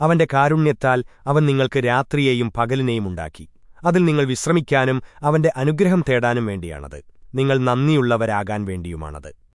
അവന്റെ കാരുണ്യത്താൽ അവൻ നിങ്ങൾക്ക് രാത്രിയെയും പകലിനെയും ഉണ്ടാക്കി. അതിൽ നിങ്ങൾ വിശ്രമിക്കാനും അവന്റെ അനുഗ്രഹം തേടാനും വേണ്ടിയാണത്. നിങ്ങൾ നന്ദിയുള്ളവരാകാൻ വേണ്ടിയുമാണത്.